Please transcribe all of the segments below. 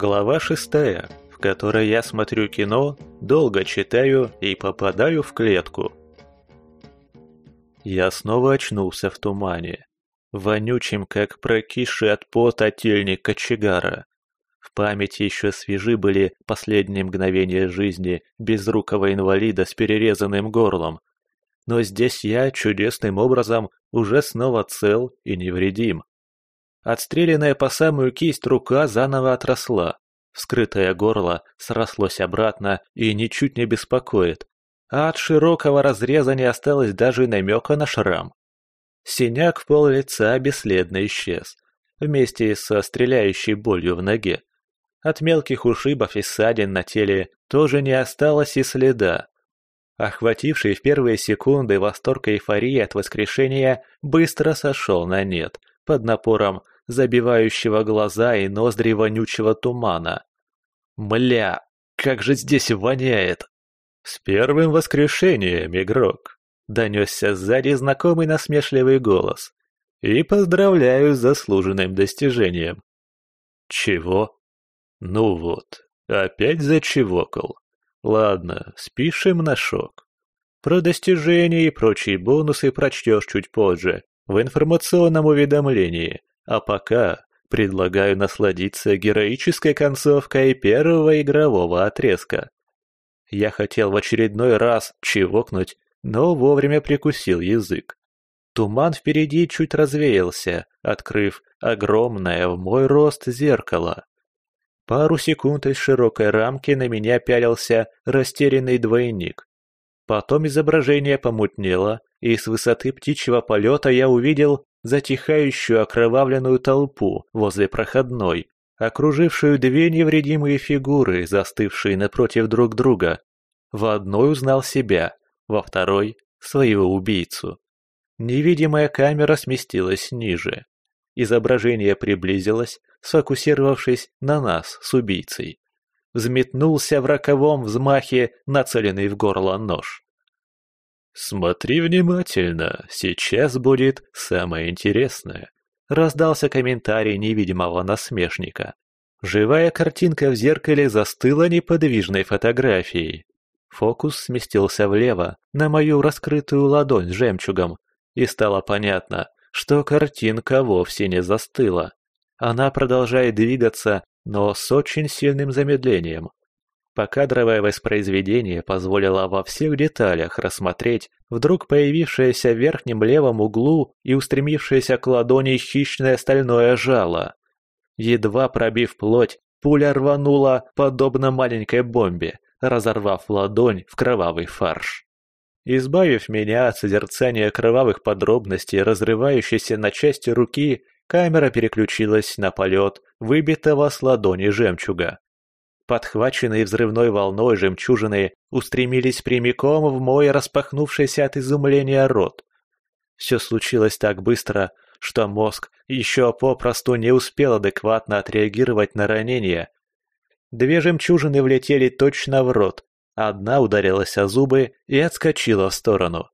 Глава шестая, в которой я смотрю кино, долго читаю и попадаю в клетку. Я снова очнулся в тумане, вонючим, как прокисший от пота тельник кочегара. В памяти еще свежи были последние мгновения жизни безрукого инвалида с перерезанным горлом. Но здесь я чудесным образом уже снова цел и невредим. Отстрелянная по самую кисть рука заново отросла. Вскрытое горло срослось обратно и ничуть не беспокоит. А от широкого разреза не осталось даже намека на шрам. Синяк в пол лица бесследно исчез, вместе со стреляющей болью в ноге. От мелких ушибов и ссадин на теле тоже не осталось и следа. Охвативший в первые секунды восторг и эйфории от воскрешения быстро сошел на нет, под напором забивающего глаза и ноздри вонючего тумана. Мля, как же здесь воняет! С первым воскрешением, игрок! Донесся сзади знакомый насмешливый голос. И поздравляю с заслуженным достижением. Чего? Ну вот, опять зачевокал. Ладно, спишем на шок. Про достижения и прочие бонусы прочтешь чуть позже, в информационном уведомлении, а пока предлагаю насладиться героической концовкой первого игрового отрезка. Я хотел в очередной раз чевокнуть, но вовремя прикусил язык. Туман впереди чуть развеялся, открыв огромное в мой рост зеркало. Пару секунд из широкой рамки на меня пялился растерянный двойник. Потом изображение помутнело, и с высоты птичьего полета я увидел затихающую окровавленную толпу возле проходной, окружившую две невредимые фигуры, застывшие напротив друг друга. В одной узнал себя, во второй — своего убийцу. Невидимая камера сместилась ниже. Изображение приблизилось, сфокусировавшись на нас с убийцей взметнулся в роковом взмахе нацеленный в горло нож. «Смотри внимательно, сейчас будет самое интересное», — раздался комментарий невидимого насмешника. Живая картинка в зеркале застыла неподвижной фотографией. Фокус сместился влево, на мою раскрытую ладонь с жемчугом, и стало понятно, что картинка вовсе не застыла. Она продолжает двигаться но с очень сильным замедлением. Покадровое воспроизведение позволило во всех деталях рассмотреть вдруг появившееся в верхнем левом углу и устремившееся к ладони хищное стальное жало. Едва пробив плоть, пуля рванула, подобно маленькой бомбе, разорвав ладонь в кровавый фарш. Избавив меня от созерцания кровавых подробностей разрывающейся на части руки, камера переключилась на полет выбитого с ладони жемчуга. Подхваченные взрывной волной жемчужины устремились прямиком в мой распахнувшийся от изумления рот. Все случилось так быстро, что мозг еще попросту не успел адекватно отреагировать на ранение. Две жемчужины влетели точно в рот, одна ударилась о зубы и отскочила в сторону.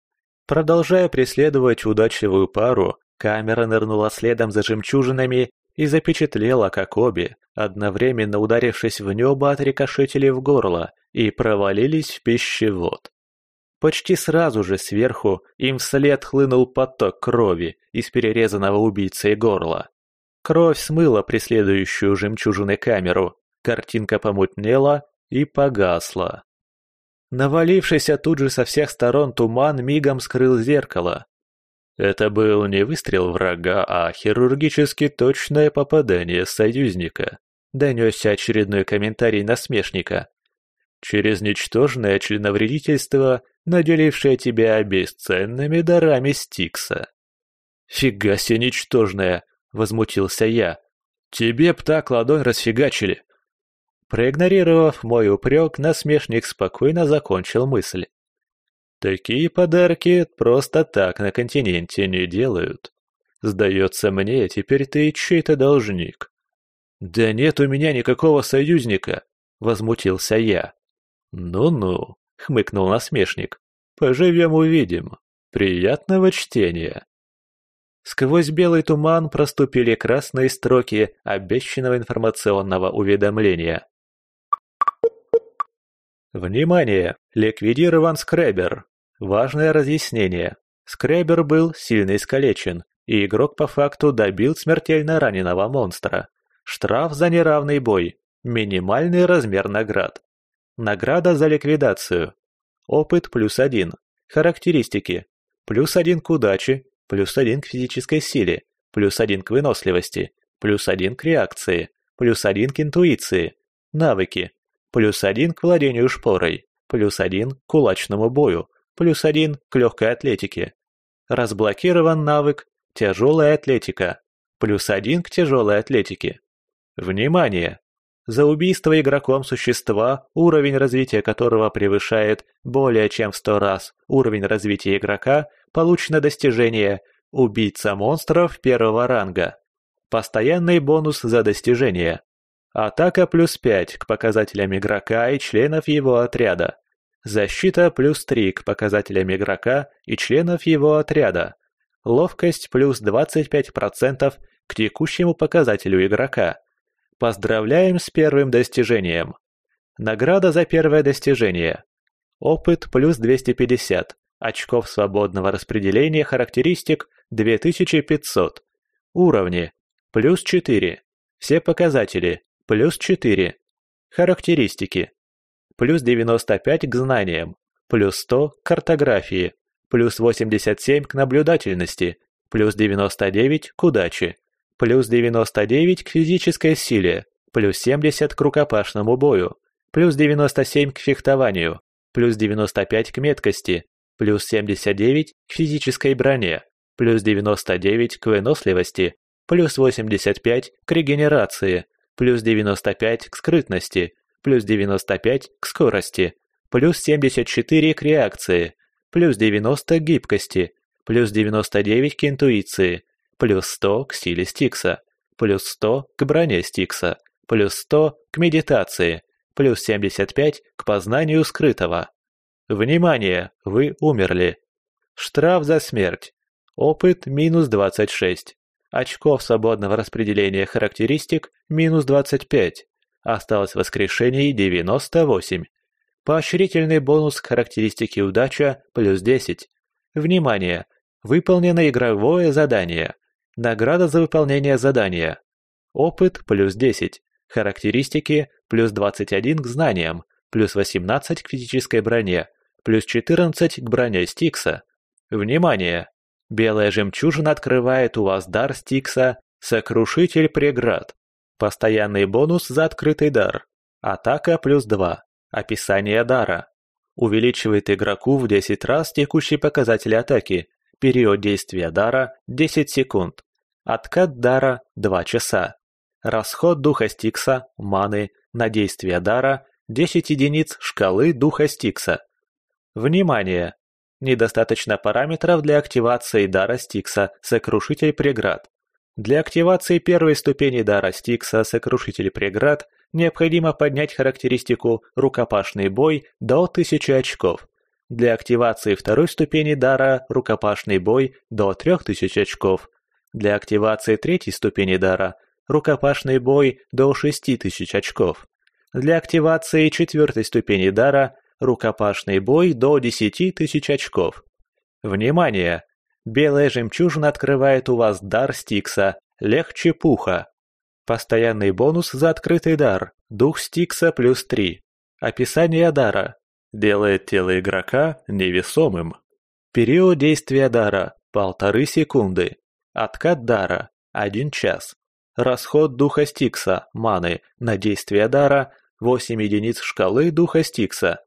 Продолжая преследовать удачливую пару, камера нырнула следом за жемчужинами и запечатлела, как обе, одновременно ударившись в небо, отрикошетили в горло и провалились в пищевод. Почти сразу же сверху им вслед хлынул поток крови из перерезанного убийцей горла. Кровь смыла преследующую жемчужины камеру, картинка помутнела и погасла. Навалившийся тут же со всех сторон туман мигом скрыл зеркало, это был не выстрел врага, а хирургически точное попадание союзника. Донесся очередной комментарий насмешника. Через ничтожное членовредительство, наделившее тебя бесценными дарами Стикса. «Фига себе ничтожное!» — возмутился я. «Тебе б так ладонь расфигачили!» Проигнорировав мой упрек, насмешник спокойно закончил мысль. Такие подарки просто так на континенте не делают. Сдается мне, теперь ты чей-то должник. Да нет у меня никакого союзника, возмутился я. Ну-ну, хмыкнул насмешник. Поживем увидим. Приятного чтения. Сквозь белый туман проступили красные строки обещанного информационного уведомления. Внимание! Ликвидирован скребер. Важное разъяснение. Скребер был сильно искалечен, и игрок по факту добил смертельно раненого монстра. Штраф за неравный бой. Минимальный размер наград. Награда за ликвидацию. Опыт плюс один. Характеристики. Плюс один к удаче, плюс один к физической силе, плюс один к выносливости, плюс один к реакции, плюс один к интуиции. Навыки. Плюс один к владению шпорой, плюс один к кулачному бою, плюс один к легкой атлетике. Разблокирован навык «Тяжелая атлетика», плюс один к тяжелой атлетике. Внимание! За убийство игроком существа, уровень развития которого превышает более чем в 100 раз уровень развития игрока, получено достижение «Убийца монстров первого ранга». Постоянный бонус за достижение. Атака плюс 5 к показателям игрока и членов его отряда. Защита плюс 3 к показателям игрока и членов его отряда. Ловкость плюс 25% к текущему показателю игрока. Поздравляем с первым достижением. Награда за первое достижение. Опыт плюс 250. Очков свободного распределения характеристик 2500. Уровни. Плюс 4. Все показатели. Плюс 4. Характеристики. Плюс 95 к знаниям. Плюс 100 к картографии. Плюс 87 к наблюдательности. Плюс 99 к удаче плюс 99 к физической силе, плюс 70 к рукопашному бою, плюс 97 к фехтованию, плюс 95 к меткости, плюс 79 к физической броне, плюс 99 к выносливости, плюс 85 к регенерации, плюс 95 к скрытности, плюс 95 к скорости, плюс 74 к реакции, плюс 90 к гибкости, плюс 99 к интуиции, плюс 100 к силе Стикса, плюс 100 к броне Стикса, плюс 100 к медитации, плюс 75 к познанию скрытого. Внимание, вы умерли. Штраф за смерть. Опыт минус 26. Очков свободного распределения характеристик минус 25. Осталось воскрешений 98. Поощрительный бонус к характеристике удача плюс 10. Внимание! Выполнено игровое задание. Награда за выполнение задания. Опыт плюс 10. Характеристики плюс 21 к знаниям, плюс 18 к физической броне, плюс 14 к броне Стикса. Внимание! Белая жемчужина открывает у вас дар Стикса «Сокрушитель преград». Постоянный бонус за открытый дар. Атака плюс 2. Описание дара. Увеличивает игроку в 10 раз текущий показатель атаки. Период действия дара – 10 секунд. Откат дара – 2 часа. Расход духа Стикса, маны, на действие дара – 10 единиц шкалы духа Стикса. Внимание! Недостаточно параметров для активации дара Стикса «Сокрушитель преград». Для активации первой ступени дара Стикса «Сокрушитель преград» необходимо поднять характеристику «Рукопашный бой» до 1000 очков. Для активации второй ступени дара «Рукопашный бой» до 3000 очков. Для активации третьей ступени дара рукопашный бой до 6000 очков. Для активации четвертой ступени дара рукопашный бой до 10 тысяч очков. Внимание! Белая жемчужина открывает у вас дар Стикса «Легче пуха». Постоянный бонус за открытый дар «Дух Стикса плюс 3». Описание дара. Делает тело игрока невесомым. Период действия дара – полторы секунды. Откат дара – 1 час. Расход духа Стикса, маны, на действие дара – 8 единиц шкалы духа Стикса.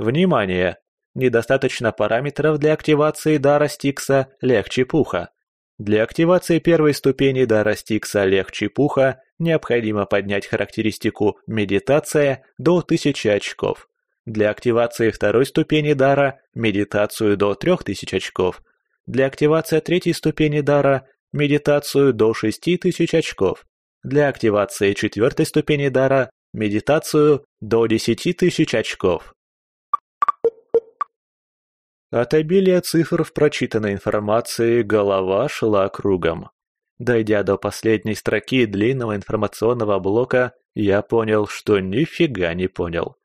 Внимание! Недостаточно параметров для активации дара Стикса «Легче пуха». Для активации первой ступени дара Стикса «Легче пуха» необходимо поднять характеристику «Медитация» до 1000 очков. Для активации второй ступени дара – медитацию до 3000 очков. Для активации третьей ступени дара – медитацию до 6000 очков. Для активации четвертой ступени дара – медитацию до 10 тысяч очков. От обилия цифр в прочитанной информации голова шла кругом. Дойдя до последней строки длинного информационного блока, я понял, что нифига не понял.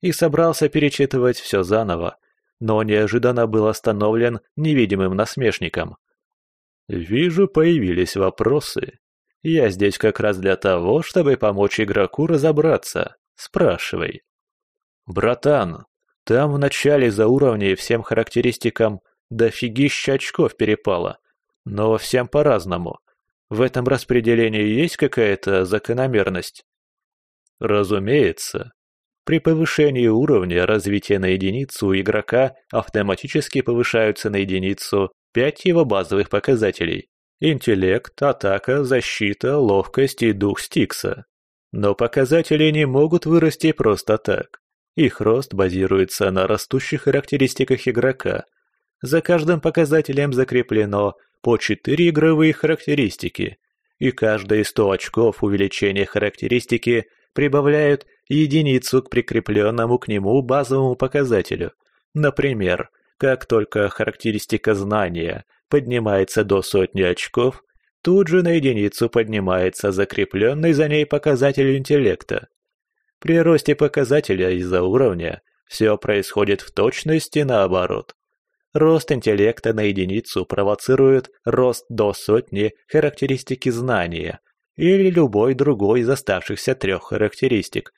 И собрался перечитывать все заново, но неожиданно был остановлен невидимым насмешником. «Вижу, появились вопросы. Я здесь как раз для того, чтобы помочь игроку разобраться. Спрашивай». «Братан, там в начале за уровней всем характеристикам дофигища очков перепало, но всем по-разному. В этом распределении есть какая-то закономерность?» «Разумеется. При повышении уровня развития на единицу у игрока автоматически повышаются на единицу пять его базовых показателей – интеллект, атака, защита, ловкость и дух Стикса. Но показатели не могут вырасти просто так. Их рост базируется на растущих характеристиках игрока. За каждым показателем закреплено по 4 игровые характеристики, и каждые 100 очков увеличения характеристики прибавляют единицу к прикрепленному к нему базовому показателю. Например, как только характеристика знания поднимается до сотни очков, тут же на единицу поднимается закрепленный за ней показатель интеллекта. При росте показателя из-за уровня все происходит в точности наоборот. Рост интеллекта на единицу провоцирует рост до сотни характеристики знания или любой другой из оставшихся трех характеристик.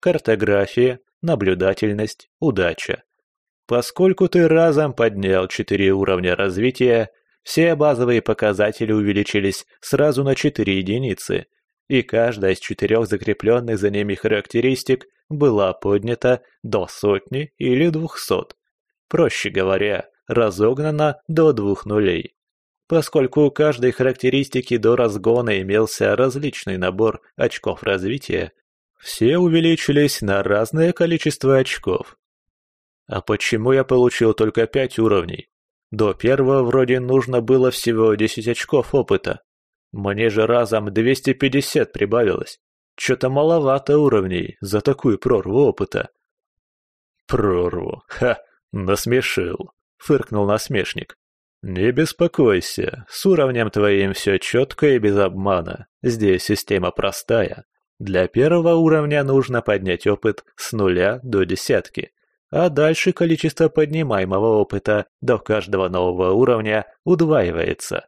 Картография, наблюдательность, удача. Поскольку ты разом поднял четыре уровня развития, все базовые показатели увеличились сразу на четыре единицы – и каждая из четырех закрепленных за ними характеристик была поднята до сотни или двухсот. Проще говоря, разогнана до двух нулей. Поскольку у каждой характеристики до разгона имелся различный набор очков развития, все увеличились на разное количество очков. А почему я получил только пять уровней? До первого вроде нужно было всего 10 очков опыта. Мне же разом 250 прибавилось. Чё-то маловато уровней за такую прорву опыта. Прорву, ха, насмешил, фыркнул насмешник. Не беспокойся, с уровнем твоим все четко и без обмана. Здесь система простая. Для первого уровня нужно поднять опыт с нуля до десятки, а дальше количество поднимаемого опыта до каждого нового уровня удваивается.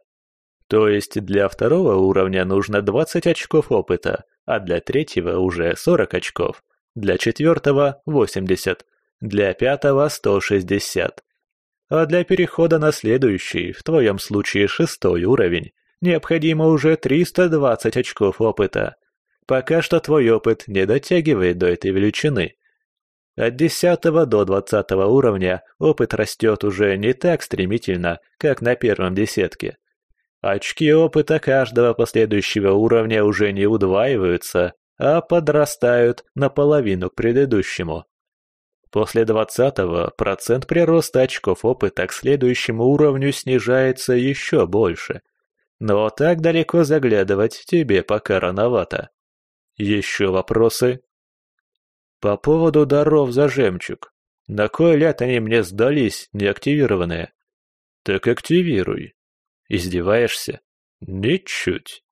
То есть для второго уровня нужно 20 очков опыта, а для третьего уже 40 очков, для четвертого 80, для пятого 160. А для перехода на следующий, в твоем случае шестой уровень, необходимо уже 320 очков опыта. Пока что твой опыт не дотягивает до этой величины. От 10 до 20 уровня опыт растет уже не так стремительно, как на первом десятке. Очки опыта каждого последующего уровня уже не удваиваются, а подрастают наполовину к предыдущему. После двадцатого процент прироста очков опыта к следующему уровню снижается еще больше. Но так далеко заглядывать тебе пока рановато. Еще вопросы? По поводу даров за жемчуг. На кой ляд они мне сдались, неактивированные? Так активируй. Издеваешься? Ничуть.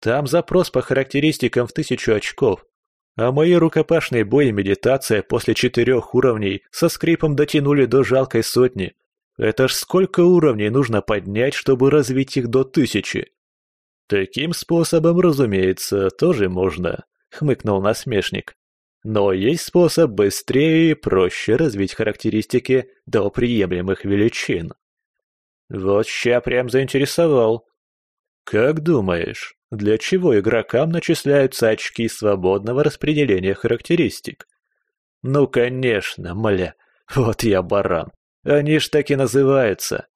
Там запрос по характеристикам в тысячу очков, а мои рукопашные бои и медитация после четырех уровней со скрипом дотянули до жалкой сотни. Это ж сколько уровней нужно поднять, чтобы развить их до тысячи? Таким способом, разумеется, тоже можно, хмыкнул насмешник. Но есть способ быстрее и проще развить характеристики до приемлемых величин. Вот ща прям заинтересовал. Как думаешь, для чего игрокам начисляются очки свободного распределения характеристик? Ну, конечно, мля, вот я баран. Они ж так и называются.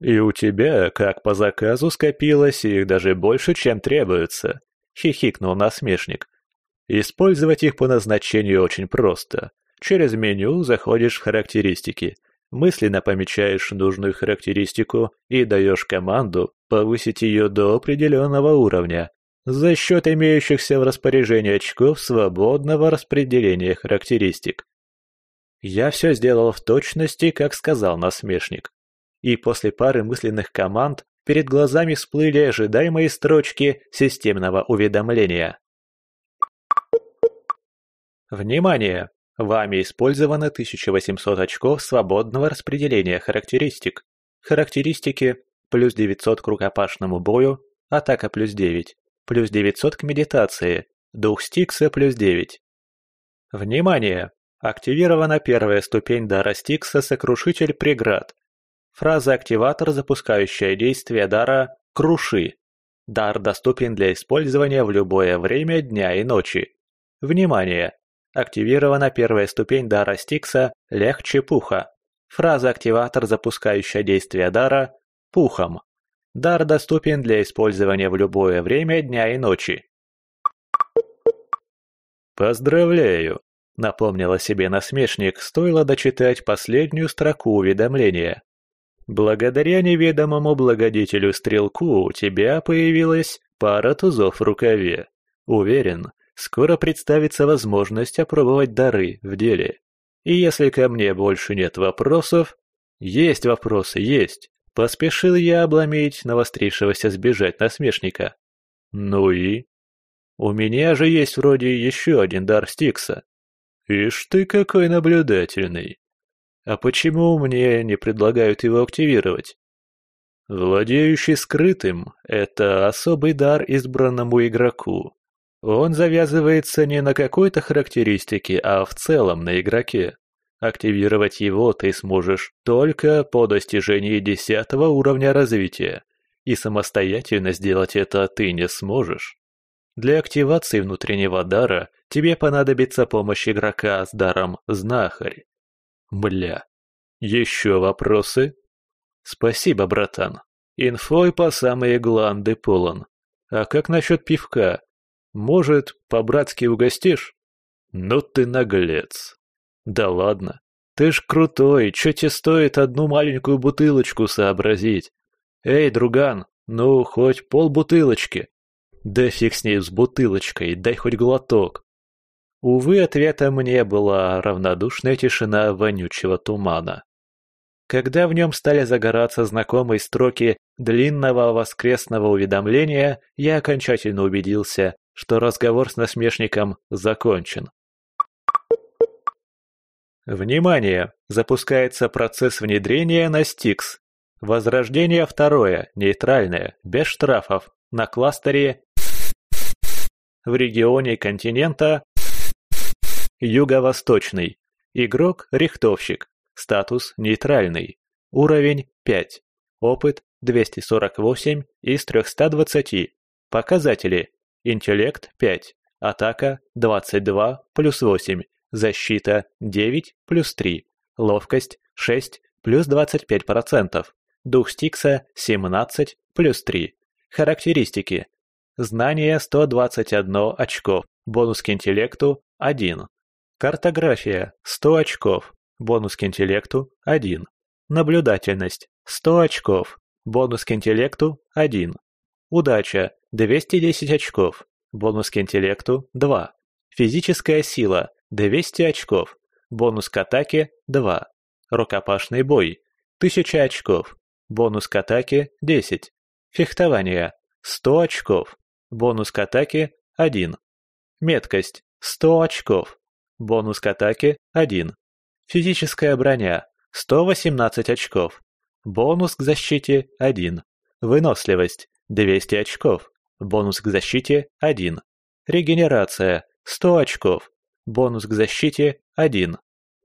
И у тебя, как по заказу, скопилось их даже больше, чем требуется, хихикнул насмешник. Использовать их по назначению очень просто. Через меню заходишь в характеристики – мысленно помечаешь нужную характеристику и даешь команду повысить ее до определенного уровня за счет имеющихся в распоряжении очков свободного распределения характеристик. Я все сделал в точности, как сказал насмешник. И после пары мысленных команд перед глазами всплыли ожидаемые строчки системного уведомления. Внимание! Вами использовано 1800 очков свободного распределения характеристик. Характеристики плюс 900 к рукопашному бою, атака плюс 9, плюс 900 к медитации, дух Стикса плюс 9. Внимание! Активирована первая ступень дара Стикса «Сокрушитель преград». Фраза-активатор, запускающая действие дара «Круши». Дар доступен для использования в любое время дня и ночи. Внимание! Активирована первая ступень дара Стикса «Легче пуха». Фраза-активатор, запускающая действие дара «Пухом». Дар доступен для использования в любое время дня и ночи. «Поздравляю!» — напомнила себе насмешник, стоило дочитать последнюю строку уведомления. «Благодаря неведомому благодетелю-стрелку у тебя появилась пара тузов в рукаве. Уверен, скоро представится возможность опробовать дары в деле. И если ко мне больше нет вопросов... Есть вопросы, есть. Поспешил я обломить навострившегося сбежать насмешника. Ну и? У меня же есть вроде еще один дар Стикса. Ишь ты какой наблюдательный. А почему мне не предлагают его активировать? Владеющий скрытым – это особый дар избранному игроку. Он завязывается не на какой-то характеристике, а в целом на игроке. Активировать его ты сможешь только по достижении десятого уровня развития, и самостоятельно сделать это ты не сможешь. Для активации внутреннего дара тебе понадобится помощь игрока с даром «Знахарь». Бля. Еще вопросы? Спасибо, братан. Инфой по самые гланды полон. А как насчет пивка? Может, по-братски угостишь? Ну ты наглец. Да ладно. Ты ж крутой, чё тебе стоит одну маленькую бутылочку сообразить? Эй, друган, ну хоть полбутылочки. Да фиг с ней с бутылочкой, дай хоть глоток. Увы, ответом мне была равнодушная тишина вонючего тумана. Когда в нем стали загораться знакомые строки длинного воскресного уведомления, я окончательно убедился, что разговор с насмешником закончен. Внимание! Запускается процесс внедрения на Стикс. Возрождение второе, нейтральное, без штрафов, на кластере в регионе континента Юго-Восточный. Игрок-рихтовщик. Статус нейтральный. Уровень 5. Опыт 248 из 320. Показатели. Интеллект 5. Атака 22 плюс 8. Защита 9 плюс 3. Ловкость 6 плюс 25%. Дух Стикса 17 плюс 3. Характеристики. Знание 121 очков. Бонус к интеллекту 1. Картография 100 очков. Бонус к интеллекту 1. Наблюдательность 100 очков. Бонус к интеллекту 1. Удача 210 очков. Бонус к интеллекту 2. Физическая сила 200 очков. Бонус к атаке 2. Рукопашный бой 1000 очков. Бонус к атаке 10. Фехтование 100 очков. Бонус к атаке – 1. Меткость – 100 очков. Бонус к атаке – 1. Физическая броня – 118 очков. Бонус к защите – 1. Выносливость – 200 очков. Бонус к защите – 1. Регенерация – 100 очков. Бонус к защите – 1.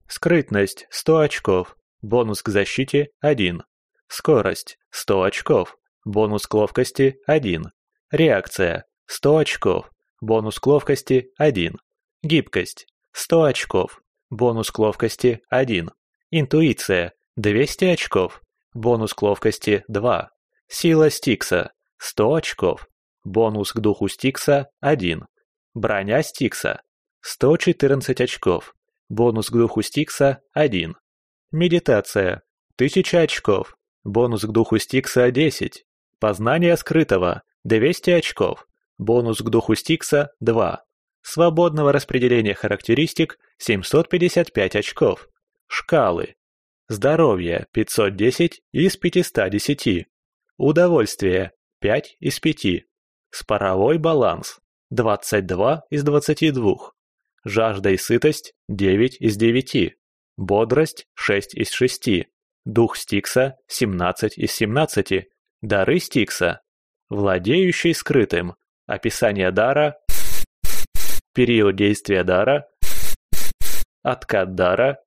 Скрытность – 100 очков. Бонус к защите – 1. Скорость – 100 очков. Бонус к ловкости – 1. Реакция – 100 очков. Бонус к ловкости – 1. Гибкость – 100 очков. Бонус к ловкости – 1. Интуиция – 200 очков. Бонус к ловкости – 2. Сила Стикса – 100 очков. Бонус к духу Стикса – 1. Броня Стикса – 114 очков. Бонус к духу Стикса – 1. Медитация – 1000 очков. Бонус к духу Стикса – 10. Познание скрытого 200 очков. Бонус к духу Стикса – 2. Свободного распределения характеристик – 755 очков. Шкалы. Здоровье – 510 из 510. Удовольствие – 5 из 5. Споровой баланс – 22 из 22. Жажда и сытость – 9 из 9. Бодрость – 6 из 6. Дух Стикса – 17 из 17. Дары Стикса. Владеющий скрытым. Описание дара. Период действия дара. Откат дара.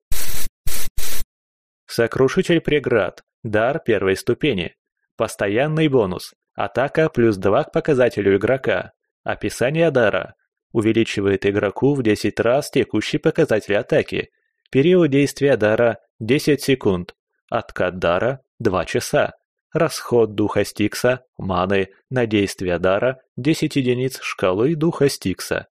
Сокрушитель преград. Дар первой ступени. Постоянный бонус. Атака плюс 2 к показателю игрока. Описание дара. Увеличивает игроку в 10 раз текущий показатель атаки. Период действия дара – 10 секунд. Откат дара – 2 часа. Расход духа Стикса, маны, на действие дара – 10 единиц шкалы духа Стикса.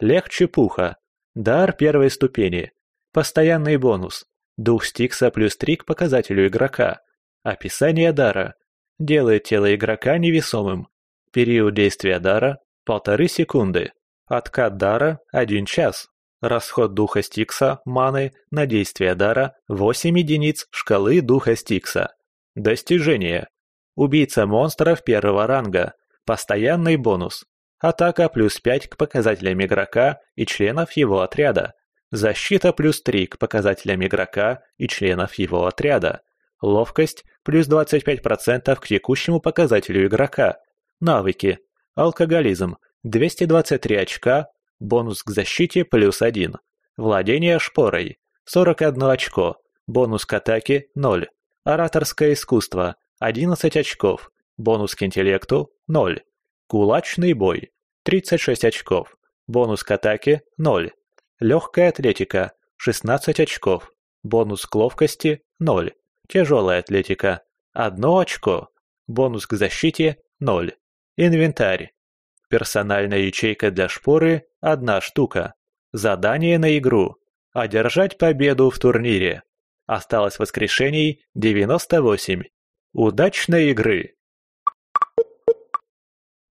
Легче пуха. Дар первой ступени. Постоянный бонус. Дух Стикса плюс 3 к показателю игрока. Описание дара. Делает тело игрока невесомым. Период действия дара – полторы секунды. Откат дара – 1 час. Расход духа Стикса, маны, на действие дара – 8 единиц шкалы духа Стикса. Достижение. Убийца монстров первого ранга. Постоянный бонус. Атака плюс 5 к показателям игрока и членов его отряда. Защита плюс 3 к показателям игрока и членов его отряда. Ловкость плюс 25% к текущему показателю игрока. Навыки. Алкоголизм 223 очка, бонус к защите плюс 1. Владение шпорой 41 очко, бонус к атаке 0. Ораторское искусство 11 очков, бонус к интеллекту 0. Кулачный бой 36 очков, бонус к атаке 0. Легкая атлетика – 16 очков. Бонус к ловкости – 0. Тяжелая атлетика – 1 очко. Бонус к защите – 0. Инвентарь. Персональная ячейка для шпоры – 1 штука. Задание на игру. Одержать победу в турнире. Осталось воскрешений 98. Удачной игры!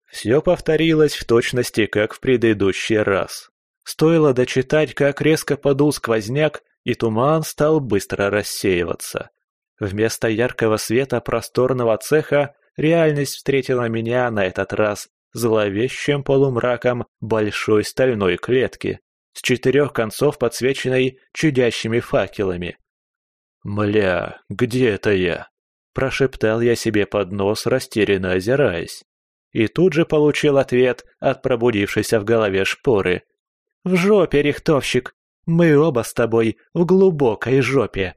Все повторилось в точности, как в предыдущий раз. Стоило дочитать, как резко подул сквозняк, и туман стал быстро рассеиваться. Вместо яркого света просторного цеха реальность встретила меня на этот раз зловещим полумраком большой стальной клетки, с четырех концов подсвеченной чудящими факелами. «Мля, где это я?» – прошептал я себе под нос, растерянно озираясь. И тут же получил ответ от пробудившейся в голове шпоры – в жопе, рихтовщик. Мы оба с тобой в глубокой жопе.